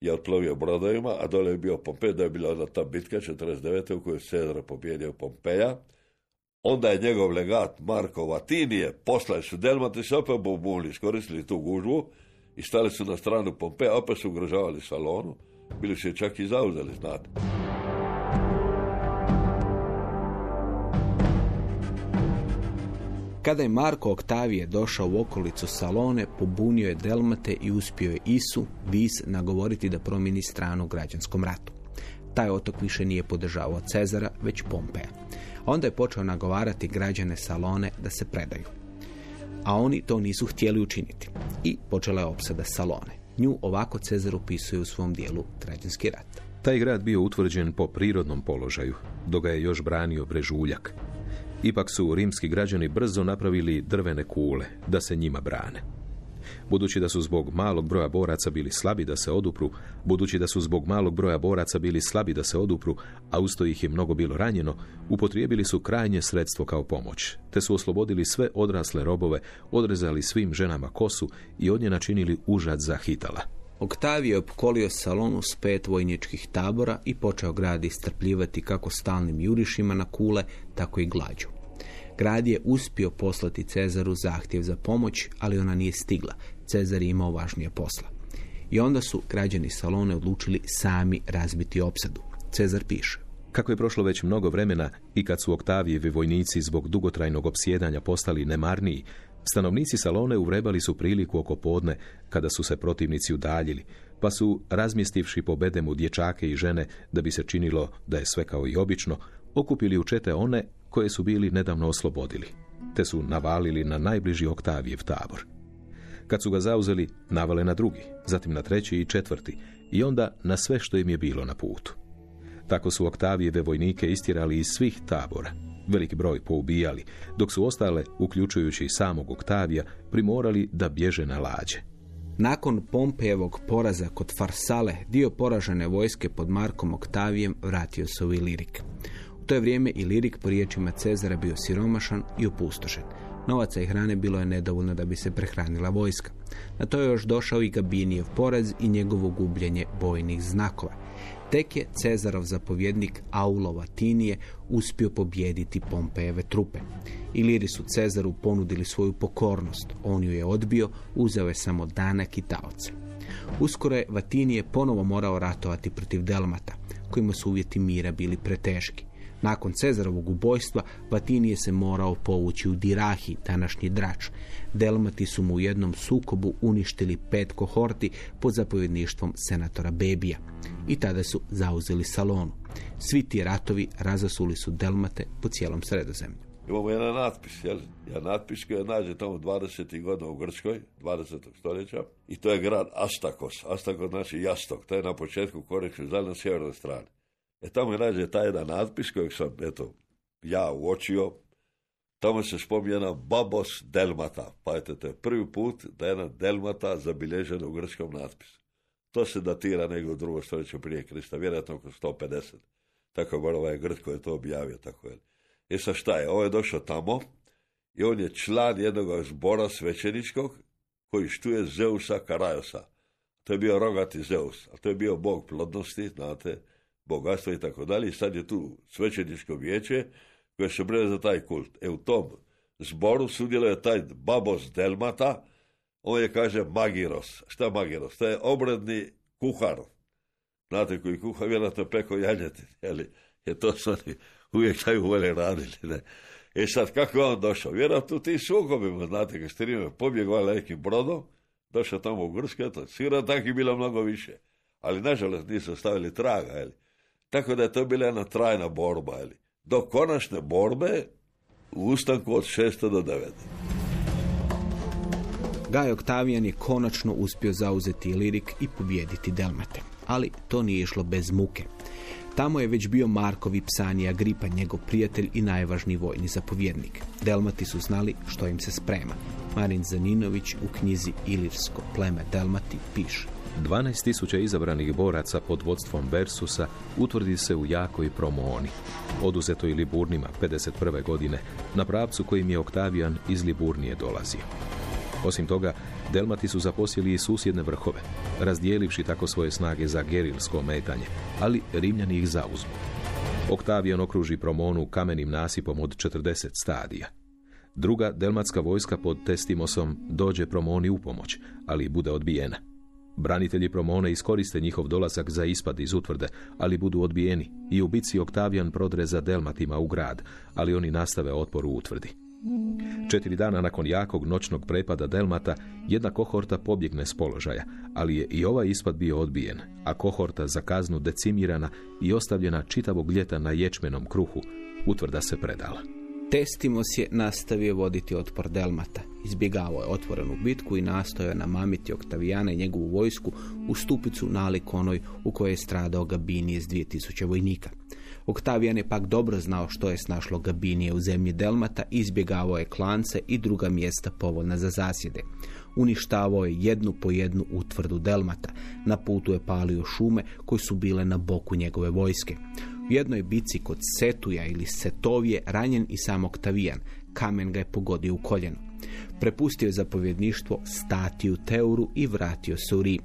je otplovio brodovima, a dole je bio Pompej, da je bila ona ta bitka 49. u kojoj je Cezar pobjedio Pompeja. Onda je njegov legat Marko Vatinije, poslali su Delmati se opet bubuli, iskoristili tu gužvu i stali su na stranu Pompeja, opet su ugrožavali salonu, bili su je čak i zauzeli, znate.
Kada je Marko Oktavije došao u okolicu Salone, pobunio je Delmate i uspio je Isu, Vis, nagovoriti da promijeni stranu u građanskom ratu. Taj otok više nije podržavao Cezara, već Pompeja. Onda je počeo nagovarati građane Salone da se predaju. A oni to nisu htjeli učiniti. I počela je opsada Salone. Nju ovako Cezar opisuje u svom dijelu Trađanski rat.
Taj grad bio utvrđen po prirodnom položaju, dok ga je još branio brežuljak. Ipak su rimski građani brzo napravili drvene kule da se njima brane. Budući da su zbog malog broja boraca bili slabi da se odupru, budući da su zbog malog broja boraca bili slabi da se odupru, a usto ih je mnogo bilo ranjeno, upotrijebili su krajnje sredstvo kao pomoć, te su oslobodili sve odrasle robove, odrezali svim ženama kosu i od nje načinili užad za hitala.
Oktavije je opkolio Salonu s pet vojničkih tabora i počeo grad istrpljivati kako stalnim jurišima na kule, tako i glađu. Grad je uspio poslati Cezaru zahtjev za pomoć, ali ona nije stigla. Cezar je imao važnije posla. I onda su građani Salone odlučili sami razbiti opsadu. Cezar piše.
Kako je prošlo već mnogo vremena i kad su Oktavijevi vojnici zbog dugotrajnog opsjedanja postali nemarniji, stanovnici Salone uvrebali su priliku oko podne kada su se protivnici udaljili, pa su, razmjestivši po bedemu dječake i žene da bi se činilo da je sve kao i obično, okupili u čete one koje su bili nedavno oslobodili, te su navalili na najbliži Oktavijev tabor. Kad su ga zauzeli, navale na drugi, zatim na treći i četvrti i onda na sve što im je bilo na putu. Tako su Oktavijeve vojnike istjerali iz svih tabora, veliki broj poubijali, dok su ostale, uključujući samog Oktavija, primorali da bježe na lađe.
Nakon Pompejevog poraza kod Farsale, dio poražene vojske pod Markom Oktavijem vratio se u Ilirik. U to je vrijeme Ilirik po riječima Cezara bio siromašan i opustošen. Novaca i hrane bilo je nedovoljno da bi se prehranila vojska. Na to je još došao i Gabinijev poraz i njegovo gubljenje bojnih znakova. Tek je Cezarov zapovjednik Aulova Tinije uspio pobijediti Pompejeve trupe. Iliri su Cezaru ponudili svoju pokornost. On ju je odbio, uzeo je samo danak i taoce. Uskoro je Vatinije ponovo morao ratovati protiv Delmata, kojima su uvjeti mira bili preteški. Nakon Cezarovog ubojstva Vatinije se morao povući u Dirahi, današnji drač. Delmati su mu u jednom sukobu uništili pet kohorti pod zapovjedništvom senatora Bebija. I tada su zauzeli Salonu. Svi ti ratovi razasuli su Delmate po cijelom sredozemlju.
Imamo jedan natpis, jel? Jedan natpis koji nađe tamo 20. godina u Grčkoj, 20. stoljeća, i to je grad Astakos. Astakos znači jastok, to je na početku korekcije, na sjevernoj strani. E tamo je nađe taj jedan natpis kojeg sam, eto, ja uočio. Tamo se spominje Babos Delmata. Pajte, to je prvi put da je jedna Delmata zabilježena u grčkom natpisu. To se datira nego u drugom stoljeću prije Krista, vjerojatno oko 150. Tako je ovaj Grk koji je to objavio. Tako je. E sad šta je? Ovo je došao tamo i on je član jednog zbora svećeničkog koji štuje Zeusa Karajosa. To je bio rogati Zeus, a to je bio bog plodnosti, znate, bogatstva i tako dalje. I sad je tu svećeničko vijeće koje se brine za taj kult. E u tom zboru sudjeluje taj babos Delmata, on je kaže Magiros. Šta Magiros? To je obredni kuhar. Znate, koji kuha vjerojatno peko janjeti, jeli? Je to su oni uvijek taj volje radili, ne? E sad, kako je on došao? Vjerojatno ti sukobima, znate, kad ste rime pobjegvali nekim brodom, došao tamo u Grčke, to sigurno takih bilo mnogo više. Ali, nažalost, nisu stavili traga, jeli? Tako da je to bila jedna trajna borba. Ili. Do konačne borbe u ustanku od 6. do 9.
Gaj Oktavijan je konačno uspio zauzeti Lirik i pobijediti Delmate. Ali to nije išlo bez muke. Tamo je već bio Markov i Psanija Gripa, njegov prijatelj i najvažniji vojni zapovjednik. Delmati su znali što im se sprema. Marin Zaninović u knjizi Ilirsko pleme Delmati piše.
12.000 izabranih boraca pod vodstvom Versusa utvrdi se u jakoj promoni. Oduzeto i Liburnima 51. godine na pravcu kojim je Oktavijan iz Liburnije dolazio. Osim toga, Delmati su zaposjeli i susjedne vrhove, razdijelivši tako svoje snage za gerilsko ometanje, ali Rimljani ih zauzmu. Oktavijan okruži promonu kamenim nasipom od 40 stadija. Druga delmatska vojska pod Testimosom dođe promoni u pomoć, ali bude odbijena. Branitelji Promone iskoriste njihov dolazak za ispad iz utvrde, ali budu odbijeni i u bici Oktavijan prodre za Delmatima u grad, ali oni nastave otpor u utvrdi. Četiri dana nakon jakog noćnog prepada Delmata, jedna kohorta pobjegne s položaja, ali je i ovaj ispad bio odbijen, a kohorta za kaznu decimirana i ostavljena čitavog ljeta na ječmenom kruhu, utvrda se predala.
Testimos je nastavio voditi otpor Delmata. Izbjegavao je otvorenu bitku i nastojao namamiti Oktavijana i njegovu vojsku u stupicu nalik onoj u kojoj je stradao Gabinije s 2000 vojnika. Oktavijan je pak dobro znao što je snašlo Gabinije u zemlji Delmata, izbjegavao je klance i druga mjesta povoljna za zasjede. Uništavao je jednu po jednu utvrdu Delmata. Na putu je palio šume koje su bile na boku njegove vojske. U jednoj bici kod Setuja ili Setovije ranjen i sam Oktavijan. Kamen ga je pogodio u koljeno. Prepustio je zapovjedništvo Statiju Teuru i vratio se u Rim.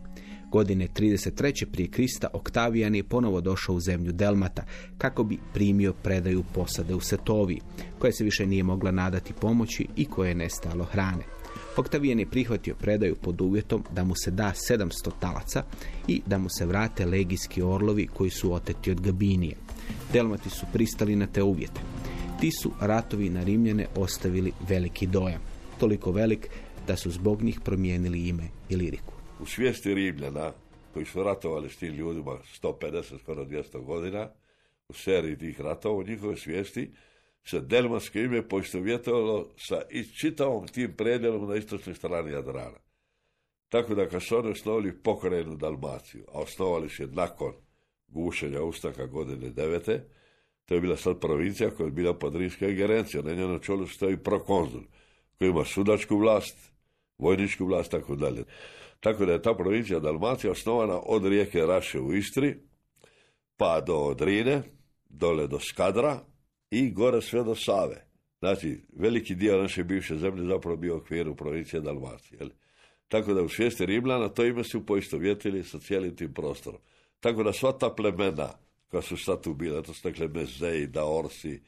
Godine 33. prije Krista Oktavijan je ponovo došao u zemlju Delmata kako bi primio predaju posade u Setoviji, koja se više nije mogla nadati pomoći i koje je nestalo hrane. Oktavijan je prihvatio predaju pod uvjetom da mu se da 700 talaca i da mu se vrate legijski orlovi koji su oteti od Gabinije. Delmati su pristali na te uvjete. Ti su ratovi na Rimljane ostavili veliki dojam. Toliko velik da su zbog njih promijenili ime i liriku.
U svijesti Rimljana, koji su ratovali s tim ljudima 150, skoro 200 godina, u seriji tih ratova, u njihove svijesti, se delmatsko ime poistovjetovalo sa čitavom tim predjelom na istočnoj strani Jadrana. Tako da kad su oni osnovali pokorenu Dalmaciju, a osnovali se nakon gušenja Ustaka godine devete, to je bila sad provincija koja je bila pod rimskom ingerencijom, na njenom čolu stoji prokonzul, koji ima sudačku vlast, vojničku vlast, tako dalje. Tako da je ta provincija Dalmacija osnovana od rijeke Raše u Istri, pa do Drine, dole do Skadra i gore sve do Save. Znači, veliki dio naše bivše zemlje zapravo bio u okviru provincije Dalmacije. Tako da u svijesti Rimljana to ime su poistovjetili sa cijelim tim prostorom. Tako da sva ta plemena koja su sad tu bila, to su dakle Mezeji, Daorsi,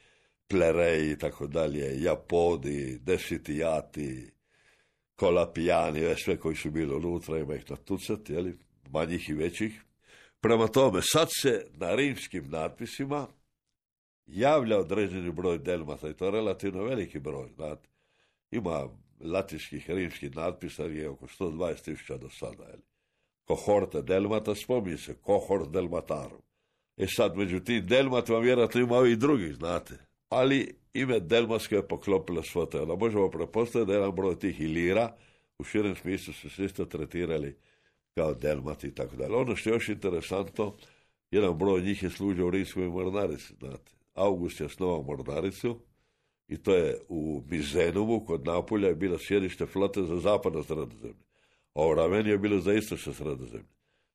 Plereji i tako dalje, Japodi, Desitijati, Kolapijani, sve koji su bili unutra, ima ih na manjih i većih. Prema tome, sad se na rimskim natpisima javlja određeni broj delmata i to je relativno veliki broj. Znate. Ima latinskih rimskih natpisa je oko 120 tisuća do sada. Jeli kohorte delmata, spominje se kohort delmatarum. E sad, među tim delmatima vjerojatno ima i drugih, znate. Ali ime Delmaska je poklopilo svo to. Onda možemo prepostaviti da jedan broj tih ilira u širem smislu su se isto tretirali kao delmati i tako dalje. Ono što je još interesantno, jedan broj njih je služio u Rimskoj mornarici, znate. August je osnovao mornaricu i to je u Mizenumu kod Napolja je bilo sjedište flote za zapadno sredozemlje a u Raveni je bilo za istočno sredozemlje.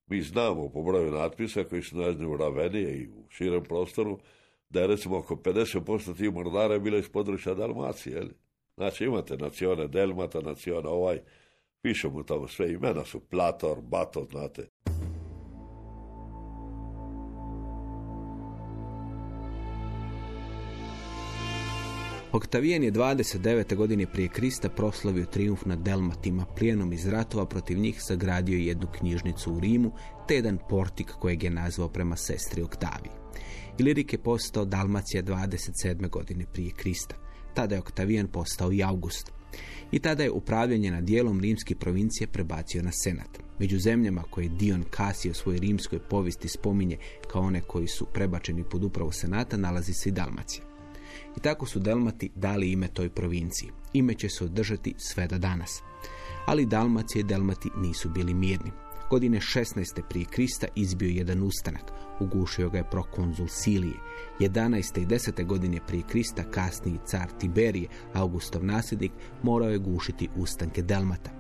Mi znamo po broju natpisa koji su nađeni u Raveni i u širem prostoru da je recimo oko 50% tih mordara bilo iz područja Dalmacije. Jeli? Znači imate nacione Delmata, nacione ovaj, pišemo tamo sve imena su Plator, Bato, znate.
Oktavijan je 29. godine prije Krista proslavio triumf nad Delmatima, plijenom iz ratova protiv njih sagradio jednu knjižnicu u Rimu, te jedan portik kojeg je nazvao prema sestri Oktaviji. Ilirik je postao Dalmacija 27. godine prije Krista. Tada je Oktavijan postao i August. I tada je upravljanje nad dijelom rimske provincije prebacio na senat. Među zemljama koje Dion Kasio u svojoj rimskoj povijesti spominje kao one koji su prebačeni pod upravu senata nalazi se i Dalmacija. I tako su Delmati dali ime toj provinciji. Ime će se održati sve do danas. Ali Dalmacije i Delmati nisu bili mirni. Godine 16. prije Krista izbio jedan ustanak. Ugušio ga je prokonzul Silije. 11. i 10. godine prije Krista kasniji car Tiberije, Augustov nasljednik, morao je gušiti ustanke Delmata.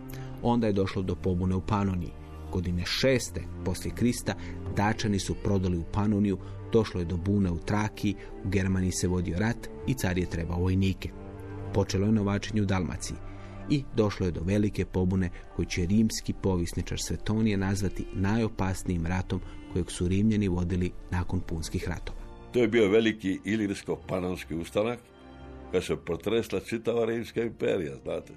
Onda je došlo do pobune u Panoniji. Godine 6. poslije Krista Dačani su prodali u Panoniju Došlo je do bune u Trakiji, u Germaniji se vodio rat i car je trebao vojnike. Počelo je novačenje u Dalmaciji i došlo je do velike pobune koju će rimski povisničar Svetonije nazvati najopasnijim ratom kojeg su Rimljani vodili nakon punskih ratova.
To je bio veliki ilirsko-panonski ustanak kad se potresla čitava rimska imperija, znate.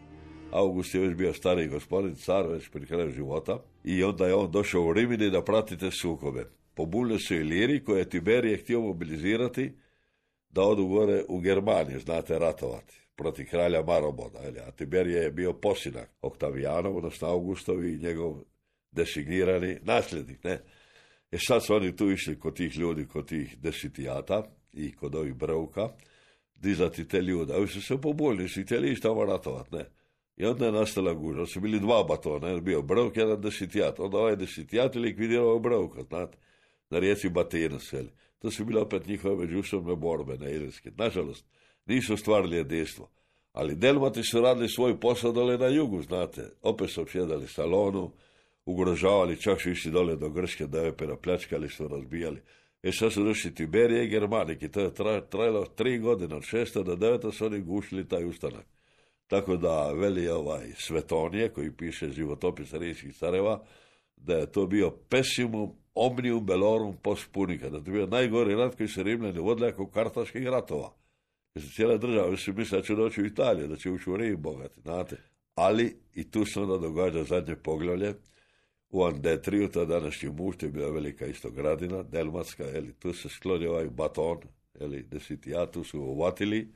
August je već bio stari gospodin, car već pri kraju života i onda je on došao u Rimini da pratite sukobe pobunili su Iliri koje je Tiberije htio mobilizirati da odu gore u Germaniju, znate, ratovati protiv kralja Maroboda. A Tiberije je bio posinak Oktavijanov, odnosno Augustovi i njegov designirani nasljednik. Ne? E sad su oni tu išli kod tih ljudi, kod tih desitijata i kod ovih breuka, dizati te ljude. Ovi su se pobunili, su htjeli tamo ratovat, ne. I onda je nastala gužva. Su bili dva batona, jedan bio Brvk, jedan desitijat. Onda ovaj desitijat je likvidirao Brvka, znate, na rijeci Batina seli. To su bile opet njihove međusobne borbe na Ilirski. Nažalost, nisu stvarili jedinstvo. Ali Delmati su radili svoj posao dole na jugu, znate. Opet su opsjedali salonu, ugrožavali, čak su išli dole do Grške, da je pljačkali su, razbijali. E sad su došli Tiberije i Germanik i to je trajalo tri godine, od šesta do deveta su oni gušili taj ustanak. Tako da veli ovaj Svetonije, koji piše životopis riječkih careva, da je to bio pesimum omnium belorum post punika, da to bio najgori rat koji se Rimljani vodili oko kartaških ratova. Jer cijela država su mislili da će doći u Italiju, da će ući u Rim bogati, znate. Ali i tu se onda događa zadnje poglavlje, u Andetriju, je današnji mušt, je bila velika isto gradina, Delmatska, eli, tu se skloni ovaj baton, eli, desitijatu su uvatili,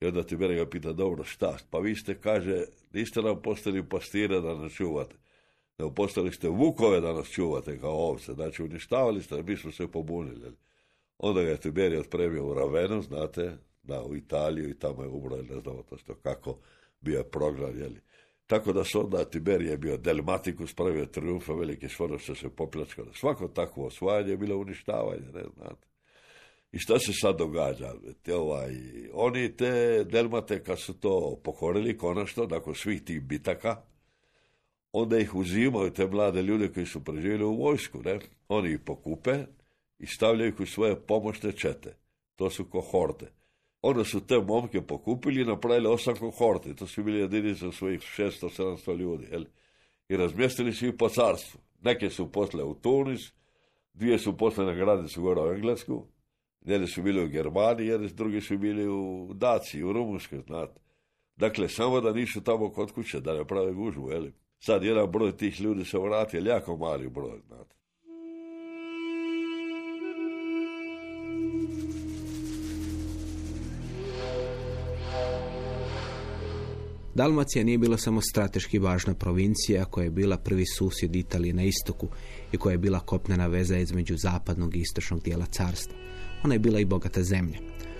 i onda ti mene ga pita, dobro, šta? Pa vi ste, kaže, niste nam postali pastire da nas čuvate. Nego postali ste vukove da nas čuvate kao ovce. Znači, uništavali ste, mi smo se pobunili. Onda ga je Tiberi otpremio u Ravenu, znate, da, u Italiju i tamo je umro, ne znamo to što kako, bio je proglan, jeli. Tako da su onda Tiberije bio Delmatikus, pravio triumfa, velike što se popljačkalo. Svako takvo osvajanje je bilo uništavanje, ne znate. I šta se sad događa? Te, ovaj, oni te Delmate kad su to pokorili konačno, nakon svih tih bitaka, onda ih uzimaju te mlade ljude koji su preživjeli u vojsku, ne? Oni ih pokupe i stavljaju ih u svoje pomoćne čete. To su kohorte. Onda su te momke pokupili i napravili osam kohorte. To su bili jedinice svojih 600-700 ljudi. Jel? I razmjestili su ih po carstvu. Neke su posle u Tunis, dvije su posle na granicu gore u Englesku, jedni su bili u Germaniji, jedni drugi su bili u Daciji, u Rumunskoj, znate. Dakle, samo da nisu tamo kod kuće, da ne prave gužbu, jel? Sad jedan broj tih ljudi se vrati, ali jako mali broj, znate.
Dalmacija nije bila samo strateški važna provincija koja je bila prvi susjed Italije na istoku i koja je bila kopnena veza između zapadnog i istočnog dijela carstva. Ona je bila i bogata zemlja.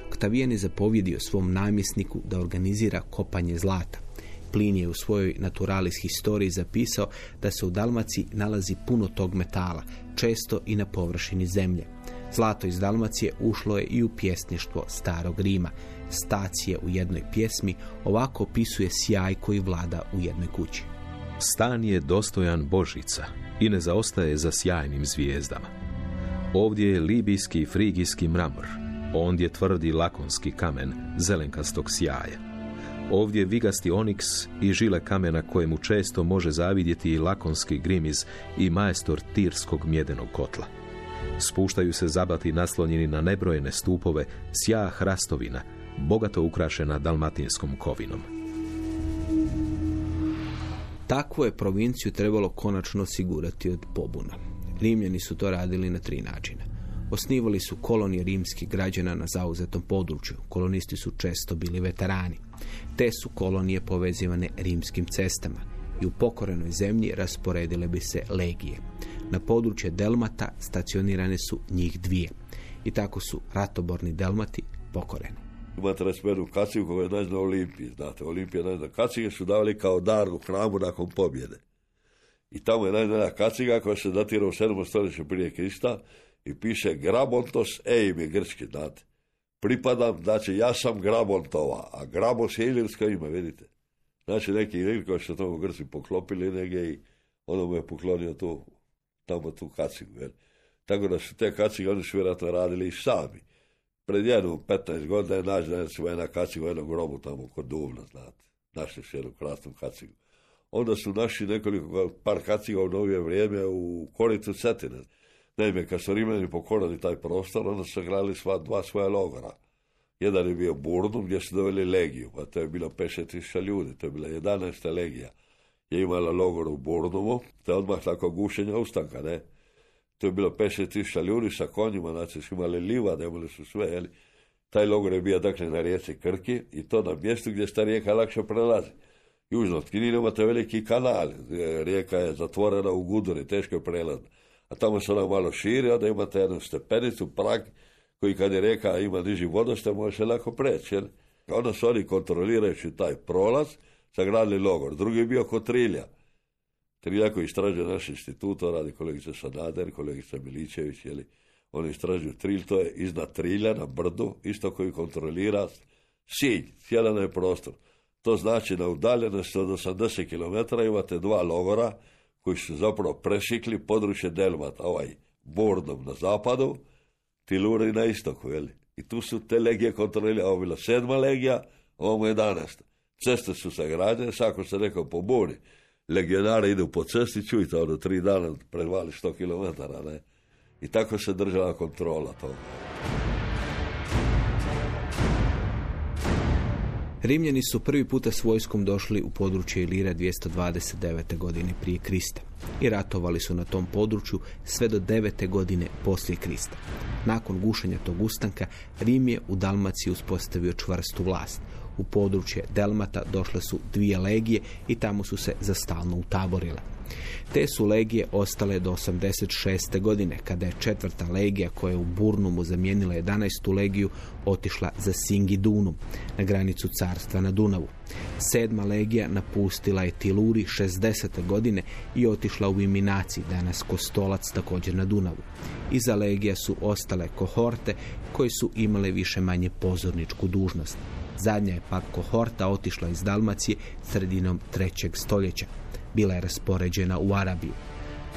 Oktavijan je zapovjedio svom namjesniku da organizira kopanje zlata. Plin je u svojoj naturalis historiji zapisao da se u Dalmaciji nalazi puno tog metala, često i na površini zemlje. Zlato iz Dalmacije ušlo je i u pjesništvo starog Rima. Stacije u jednoj pjesmi ovako opisuje sjaj koji vlada u jednoj kući.
Stan je dostojan Božica i ne zaostaje za sjajnim zvijezdama. Ovdje je libijski frigijski mramor, ondje tvrdi lakonski kamen zelenkastog sjaja. Ovdje vigasti oniks i žile kamena kojemu često može zavidjeti i lakonski grimiz i majstor tirskog mjedenog kotla. Spuštaju se zabati naslonjeni na nebrojene stupove, sja hrastovina, bogato ukrašena dalmatinskom kovinom.
Takvu je provinciju trebalo konačno osigurati od pobuna. Rimljani su to radili na tri načina. Osnivali su kolonije rimskih građana na zauzetom području. Kolonisti su često bili veterani. Te su kolonije povezivane rimskim cestama i u pokorenoj zemlji rasporedile bi se legije. Na područje Delmata stacionirane su njih dvije. I tako su ratoborni Delmati pokoreni.
Imate recimo kacigu koja je nađena Olimpiji, znate, Olimpija nađena kacige su davali kao dar u hramu nakon pobjede. I tamo je nađena kaciga koja se datira u 7. stoljeću prije Krista i piše Grabontos Eim je grčki, znate. Pripadam, znači ja sam Grabontova, a Grabos je ilirska ime, vidite. Znači neki ilir koji su tamo Grci poklopili negdje i ono mu je poklonio tu, tamo tu kacigu. Jel? Tako da su te kacige, oni su vjerojatno radili i sami. Pred jednu 15 godina je nađena su jedna kaciga u jednom grobu tamo kod Duvna, znate. Našli su jednu krasnu kacigu. Onda su naši nekoliko par kaciga u novije vrijeme u koricu Cetine. Naime, kad su Rimljani pokorali taj prostor, onda su gradili sva dva svoja logora. Jedan je bio Burnum gdje su doveli legiju, pa to je bilo 50.000 ljudi, to je bila 11. legija. Je imala logor u Burnumu, to je odmah tako gušenja ustanka, ne? To je bilo 50.000 ljudi sa konjima, znači su imali livade, imali su sve, jeli? Taj logor je bio dakle na rijeci Krki i to na mjestu gdje sta rijeka lakše prelazi. Južno od to je veliki kanal, rijeka je zatvorena u Guduri, teško je prelazna a tamo se ona malo širi, onda imate jednu stepenicu, prag, koji kad je reka ima niži vodostaj, može se lako preći. Jel? Onda su oni kontrolirajući taj prolaz sagradili logor. Drugi je bio kod Trilja. Koji istražuje naš institut, radi kolegica Sanader, kolegica Miličević, jeli? Oni istražuju Trilj, to je iznad Trilja na brdu, isto koji kontrolira Sinj, cijeli je prostor. To znači na udaljenosti od 80 km imate dva logora koji su zapravo prešikli područje Delmata, ovaj Bordom na zapadu, Tiluri na istoku, jeli? I tu su te legije kontrolirali, ovo bila sedma legija, ovo je jedanesta. Ceste su sagrađene, sako se rekao po buni. Legionari idu po cesti, čujte, ono tri dana prevali 100 km, ne? I tako se držala kontrola toga.
Rimljani su prvi puta s vojskom došli u područje Ilira 229. godine prije Krista i ratovali su na tom području sve do 9. godine poslije Krista. Nakon gušenja tog ustanka, Rim je u Dalmaciji uspostavio čvrstu vlast. U područje Delmata došle su dvije legije i tamo su se zastalno utaborile. Te su legije ostale do 86. godine, kada je četvrta legija koja je u Burnumu zamijenila 11. legiju otišla za Singidunum, na granicu carstva na Dunavu. Sedma legija napustila je Tiluri 60. godine i otišla u Iminaci, danas Kostolac također na Dunavu. Iza legija su ostale kohorte koje su imale više manje pozorničku dužnost. Zadnja je pak kohorta otišla iz Dalmacije sredinom trećeg stoljeća bila je raspoređena u Arabiju.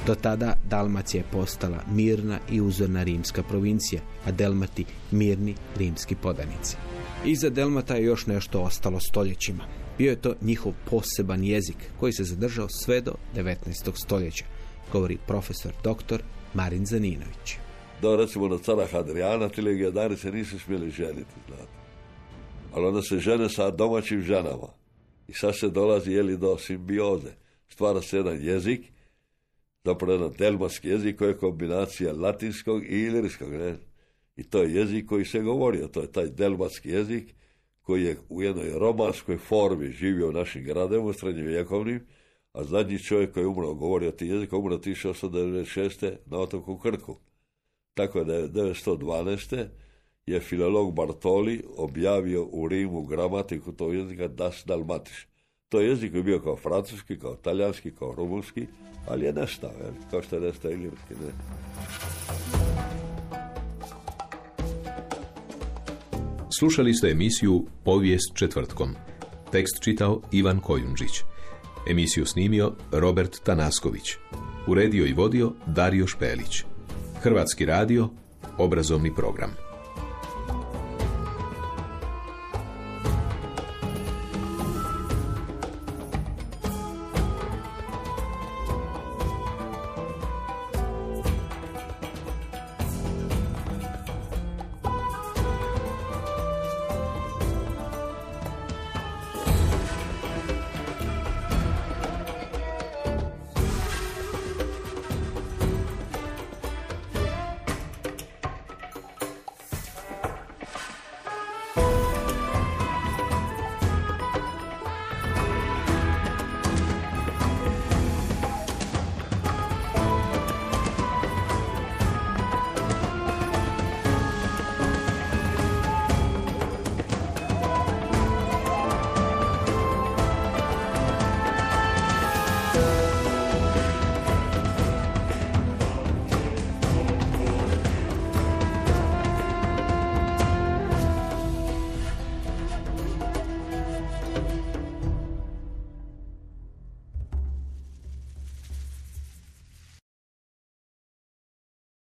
Do tada Dalmacija je postala mirna i uzorna rimska provincija, a Delmati mirni rimski podanici. Iza Delmata je još nešto ostalo stoljećima. Bio je to njihov poseban jezik koji se zadržao sve do 19. stoljeća, govori profesor dr. Marin Zaninović.
Da, recimo na cara Hadrijana ti legionari se nisu smjeli ženiti, znate. Ali onda se žene sa domaćim ženama. I sad se dolazi jeli do simbioze stvara se jedan jezik, zapravo jedan delmatski jezik koji je kombinacija latinskog i ilirskog. Ne? I to je jezik koji se govorio, to je taj delmatski jezik koji je u jednoj romanskoj formi živio u našim gradovima, u srednjovjekovnim, a zadnji čovjek koji je umro govorio ti jezik, umro 1896. na otoku Krku. Tako je 1912. je filolog Bartoli objavio u Rimu gramatiku tog jezika Das Dalmatiš. To je jezik je bio kao francuski, kao talijanski, kao rumunski, ali je nestao, kao što je nestao i lirski, ne.
Slušali ste emisiju Povijest četvrtkom. Tekst čitao Ivan Kojundžić. Emisiju snimio Robert Tanasković. Uredio i vodio Dario Špelić. Hrvatski radio, obrazovni program.